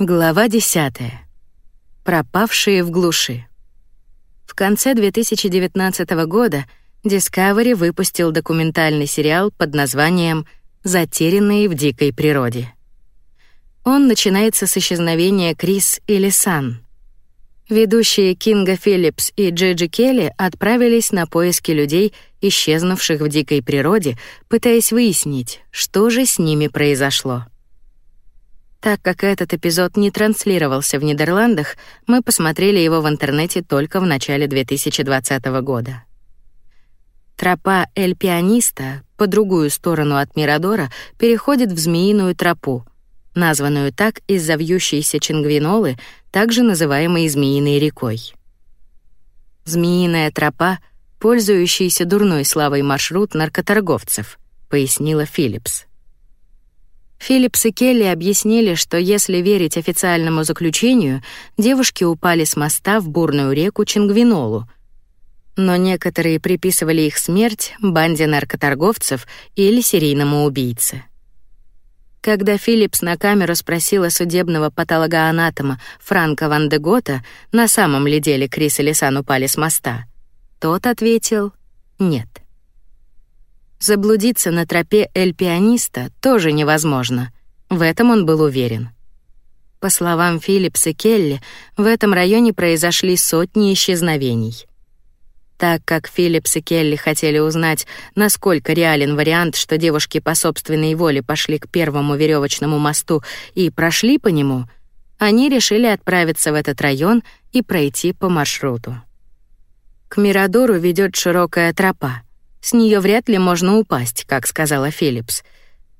Глава 10. Пропавшие в глуши. В конце 2019 года Discovery выпустил документальный сериал под названием «Затерянные в дикой природе». Он начинается с исчезновения Крис и Лисан. Ведущие Кинга Филлипс и Джиджи Келли отправились на поиски людей, исчезнувших в дикой природе, пытаясь выяснить, что же с ними произошло. Так как этот эпизод не транслировался в Нидерландах, мы посмотрели его в интернете только в начале 2020 года. Тропа Эль-Пианиста по другую сторону от Мирадора переходит в Змеиную тропу, названную так из-за вьющейся Чингвинолы, также называемой Змеиной рекой. Змеиная тропа — пользующийся дурной славой маршрут наркоторговцев, пояснила Филлипс. Филлипс и Келли объяснили, что если верить официальному заключению, девушки упали с моста в бурную реку Чингвинолу. Но некоторые приписывали их смерть банде наркоторговцев или серийному убийце. Когда Филлипс на камеру спросила судебного патологоанатома Франка Ван де Гота, на самом ли деле Крис и Лисан упали с моста, тот ответил «нет». Заблудиться на тропе Эль-Пианиста тоже невозможно. В этом он был уверен. По словам Филлипса Келли, в этом районе произошли сотни исчезновений. Так как Филлипс и Келли хотели узнать, насколько реален вариант, что девушки по собственной воле пошли к первому веревочному мосту и прошли по нему, они решили отправиться в этот район и пройти по маршруту. К Мирадору ведет широкая тропа. С нее вряд ли можно упасть, как сказала Филлипс.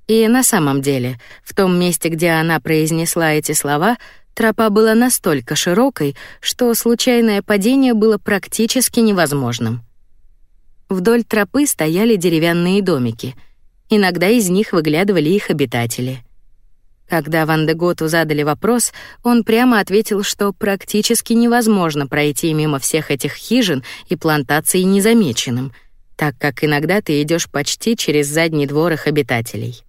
И на самом деле, в том месте, где она произнесла эти слова, тропа была настолько широкой, что случайное падение было практически невозможным. Вдоль тропы стояли деревянные домики. Иногда из них выглядывали их обитатели. Когда Ван де Готу задали вопрос, он прямо ответил, что практически невозможно пройти мимо всех этих хижин и плантаций незамеченным — так как иногда ты идешь почти через задний двор их обитателей.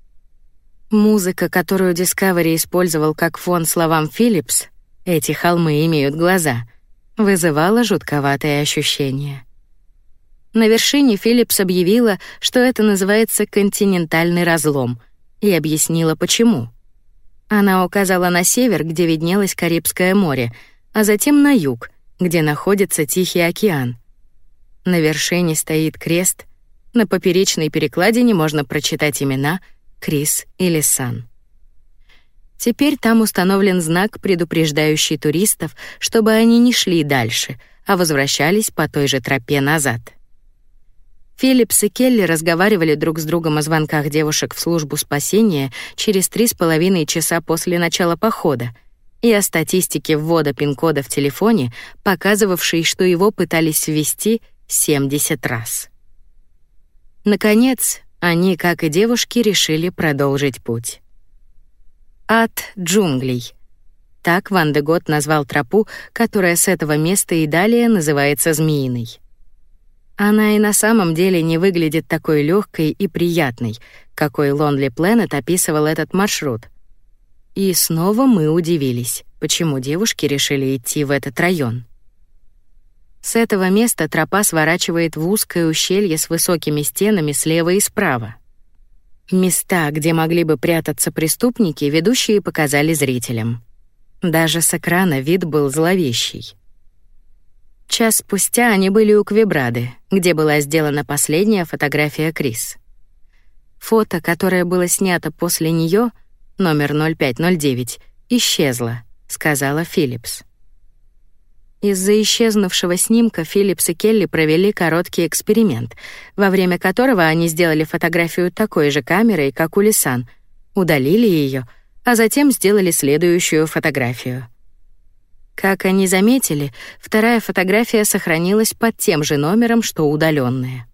Музыка, которую Discovery использовал как фон словам Philips, эти холмы имеют глаза, вызывала жутковатое ощущение. На вершине Philips объявила, что это называется континентальный разлом, и объяснила почему. Она указала на север, где виднелось Карибское море, а затем на юг, где находится Тихий океан. На вершине стоит крест, на поперечной перекладине можно прочитать имена Крис или Сан. Теперь там установлен знак, предупреждающий туристов, чтобы они не шли дальше, а возвращались по той же тропе назад. Филлипс и Келли разговаривали друг с другом о звонках девушек в службу спасения через три с половиной часа после начала похода и о статистике ввода пин-кода в телефоне, показывавшей, что его пытались ввести 70 раз. Наконец, они, как и девушки, решили продолжить путь. Ад джунглей. Так Ван де Гот назвал тропу, которая с этого места и далее называется Змеиной. Она и на самом деле не выглядит такой легкой и приятной, какой Lonely Planet описывал этот маршрут. И снова мы удивились, почему девушки решили идти в этот район. С этого места тропа сворачивает в узкое ущелье с высокими стенами слева и справа. Места, где могли бы прятаться преступники, ведущие показали зрителям. Даже с экрана вид был зловещий. Час спустя они были у Квебрады, где была сделана последняя фотография Крис. Фото, которое было снято после нее, номер 0509, исчезло, сказала Филлипс. Из-за исчезнувшего снимка Филлипс и Келли провели короткий эксперимент, во время которого они сделали фотографию такой же камерой, как у Лисан, удалили ее, а затем сделали следующую фотографию. Как они заметили, вторая фотография сохранилась под тем же номером, что удаленная.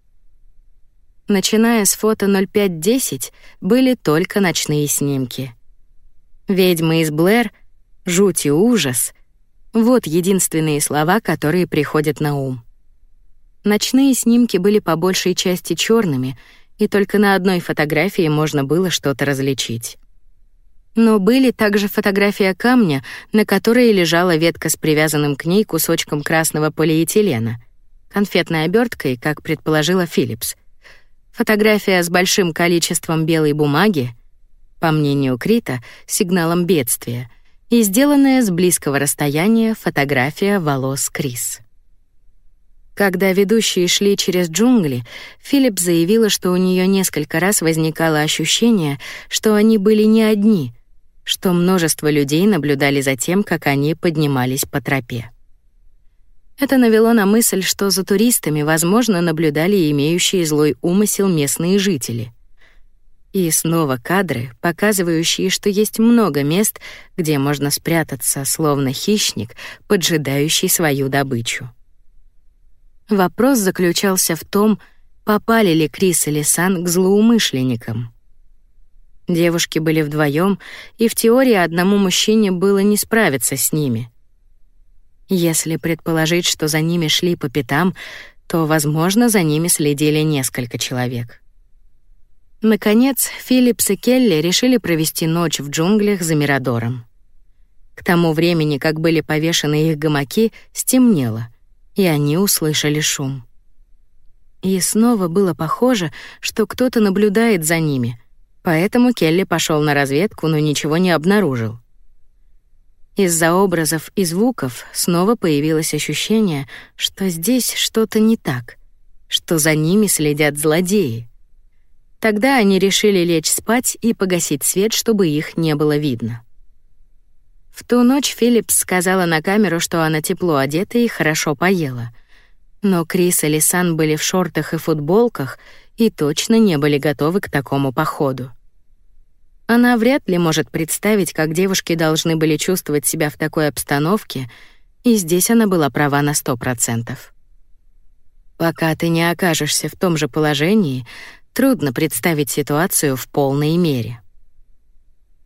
Начиная с фото 0510 были только ночные снимки. Ведьмы из Блэр, жуть и ужас вот единственные слова, которые приходят на ум. Ночные снимки были по большей части черными, и только на одной фотографии можно было что-то различить. Но были также фотография камня, на которой лежала ветка с привязанным к ней кусочком красного полиэтилена, конфетной оберткой, как предположила Филлипс. Фотография с большим количеством белой бумаги, по мнению Крита, сигналом бедствия, и сделанная с близкого расстояния фотография волос Крис. Когда ведущие шли через джунгли, Филипп заявила, что у нее несколько раз возникало ощущение, что они были не одни, что множество людей наблюдали за тем, как они поднимались по тропе. Это навело на мысль, что за туристами, возможно, наблюдали имеющие злой умысел местные жители. И снова кадры, показывающие, что есть много мест, где можно спрятаться, словно хищник, поджидающий свою добычу. Вопрос заключался в том, попали ли Крис и Лисан к злоумышленникам. Девушки были вдвоем, и в теории одному мужчине было не справиться с ними. Если предположить, что за ними шли по пятам, то, возможно, за ними следили несколько человек. Наконец, Филлипс и Келли решили провести ночь в джунглях за Мирадором. К тому времени, как были повешены их гамаки, стемнело — и они услышали шум. И снова было похоже, что кто-то наблюдает за ними, поэтому Келли пошел на разведку, но ничего не обнаружил. Из-за образов и звуков снова появилось ощущение, что здесь что-то не так, что за ними следят злодеи. Тогда они решили лечь спать и погасить свет, чтобы их не было видно. В ту ночь Филлипс сказала на камеру, что она тепло одета и хорошо поела. Но Крис и Лисан были в шортах и футболках и точно не были готовы к такому походу. Она вряд ли может представить, как девушки должны были чувствовать себя в такой обстановке, и здесь она была права на сто процентов. Пока ты не окажешься в том же положении, трудно представить ситуацию в полной мере.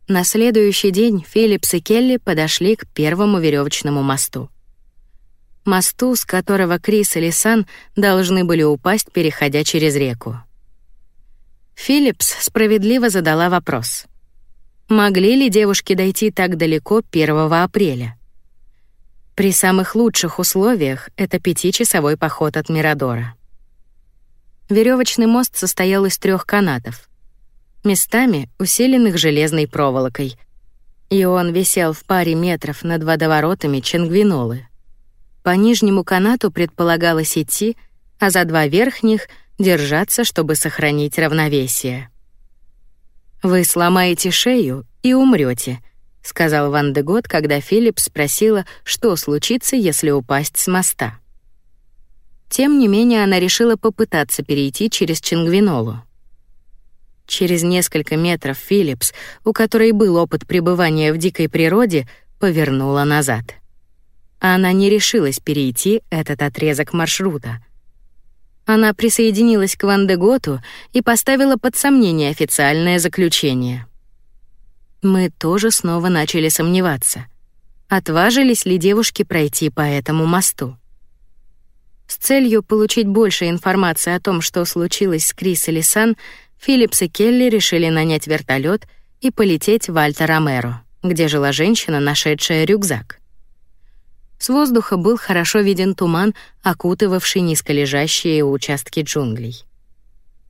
На следующий день Филлипс и Келли подошли к первому веревочному мосту. Мосту, с которого Крис и Лисан должны были упасть, переходя через реку. Филлипс справедливо задала вопрос. Могли ли девушки дойти так далеко 1 апреля? При самых лучших условиях это пятичасовой поход от Мирадора. Веревочный мост состоял из трех канатов местами усиленных железной проволокой. И он висел в паре метров над водоворотами Ченгвинолы. По нижнему канату предполагалось идти, а за два верхних — держаться, чтобы сохранить равновесие. «Вы сломаете шею и умрете», — сказал Ван де Гот, когда Филипп спросила, что случится, если упасть с моста. Тем не менее, она решила попытаться перейти через Чингвинолу. Через несколько метров Филлипс, у которой был опыт пребывания в дикой природе, повернула назад. Она не решилась перейти этот отрезок маршрута. Она присоединилась к Вандеготу и поставила под сомнение официальное заключение. Мы тоже снова начали сомневаться. Отважились ли девушки пройти по этому мосту? С целью получить больше информации о том, что случилось с Крис и Лисан, Филлипс и Келли решили нанять вертолет и полететь в Альта-Ромеро, где жила женщина, нашедшая рюкзак. С воздуха был хорошо виден туман, окутывавший низколежащие участки джунглей.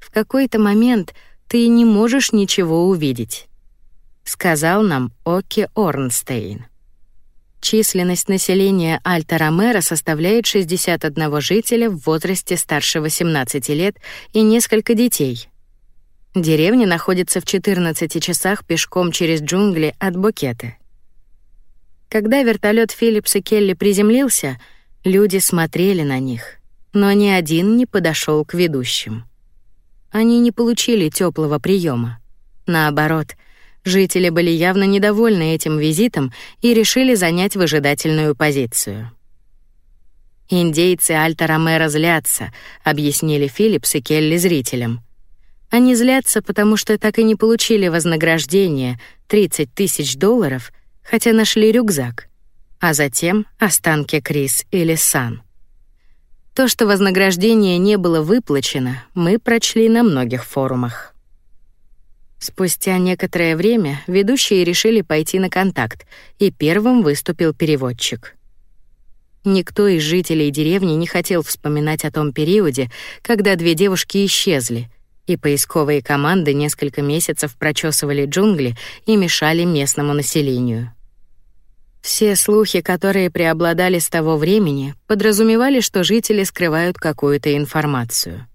В какой-то момент ты не можешь ничего увидеть, сказал нам Оки Орнстейн. Численность населения Альта-Ромеро составляет 61 жителя в возрасте старше 18 лет и несколько детей, Деревня находится в 14 часах пешком через джунгли от Букеты. Когда вертолет Филлипс и Келли приземлился, люди смотрели на них, но ни один не подошел к ведущим. Они не получили теплого приема. Наоборот, жители были явно недовольны этим визитом и решили занять выжидательную позицию. «Индейцы Альта-Ромеро злятся», — объяснили Филлипс и Келли зрителям. Они злятся, потому что так и не получили вознаграждение 30 тысяч долларов, хотя нашли рюкзак, а затем останки Крис или Сан. То, что вознаграждение не было выплачено, мы прочли на многих форумах. Спустя некоторое время ведущие решили пойти на контакт, и первым выступил переводчик. Никто из жителей деревни не хотел вспоминать о том периоде, когда две девушки исчезли, и поисковые команды несколько месяцев прочесывали джунгли и мешали местному населению. Все слухи, которые преобладали с того времени, подразумевали, что жители скрывают какую-то информацию.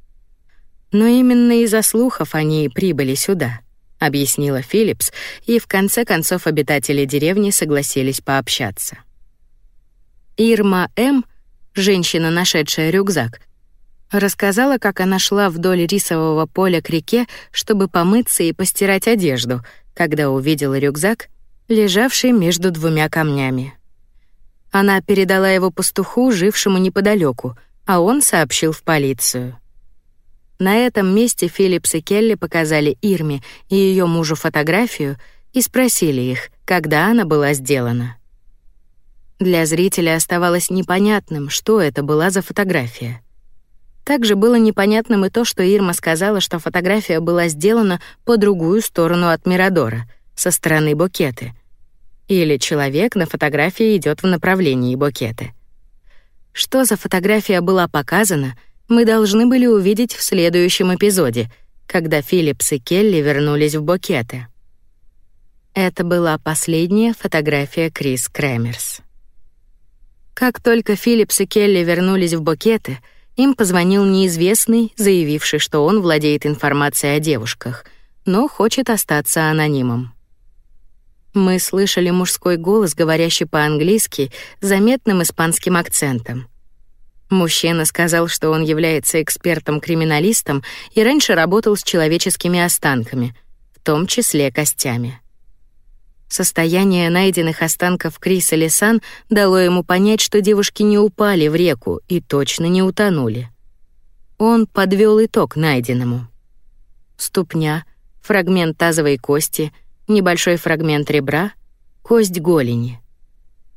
Но именно из-за слухов они и прибыли сюда, объяснила Филлипс, и в конце концов обитатели деревни согласились пообщаться. Ирма М, женщина, нашедшая рюкзак, рассказала, как она шла вдоль рисового поля к реке, чтобы помыться и постирать одежду, когда увидела рюкзак лежавший между двумя камнями. Она передала его пастуху, жившему неподалеку, а он сообщил в полицию. На этом месте Филлипс и Келли показали Ирме и ее мужу фотографию и спросили их, когда она была сделана. Для зрителя оставалось непонятным, что это была за фотография. Также было непонятным и то, что Ирма сказала, что фотография была сделана по другую сторону от Мирадора, со стороны Букеты, или человек на фотографии идет в направлении Букеты. Что за фотография была показана, мы должны были увидеть в следующем эпизоде, когда Филлипс и Келли вернулись в Букеты. Это была последняя фотография Крис Крэмерс. Как только Филлипс и Келли вернулись в Букеты, им позвонил неизвестный, заявивший, что он владеет информацией о девушках, но хочет остаться анонимом. Мы слышали мужской голос, говорящий по-английски, заметным испанским акцентом. Мужчина сказал, что он является экспертом-криминалистом и раньше работал с человеческими останками, в том числе костями. Состояние найденных останков Криса Лисан дало ему понять, что девушки не упали в реку и точно не утонули. Он подвел итог найденному. Ступня, фрагмент тазовой кости — небольшой фрагмент ребра, кость голени.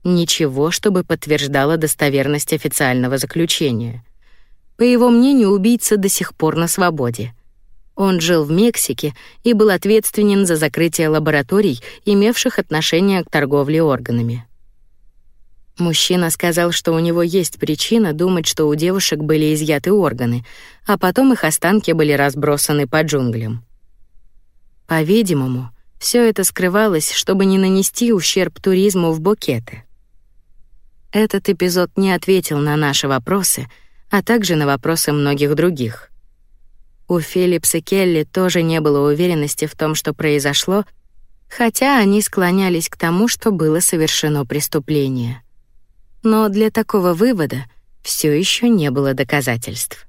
Ничего, чтобы подтверждало достоверность официального заключения. По его мнению, убийца до сих пор на свободе. Он жил в Мексике и был ответственен за закрытие лабораторий, имевших отношение к торговле органами. Мужчина сказал, что у него есть причина думать, что у девушек были изъяты органы, а потом их останки были разбросаны по джунглям. По-видимому, все это скрывалось, чтобы не нанести ущерб туризму в Букеты. Этот эпизод не ответил на наши вопросы, а также на вопросы многих других. У Филлипса и Келли тоже не было уверенности в том, что произошло, хотя они склонялись к тому, что было совершено преступление. Но для такого вывода все еще не было доказательств.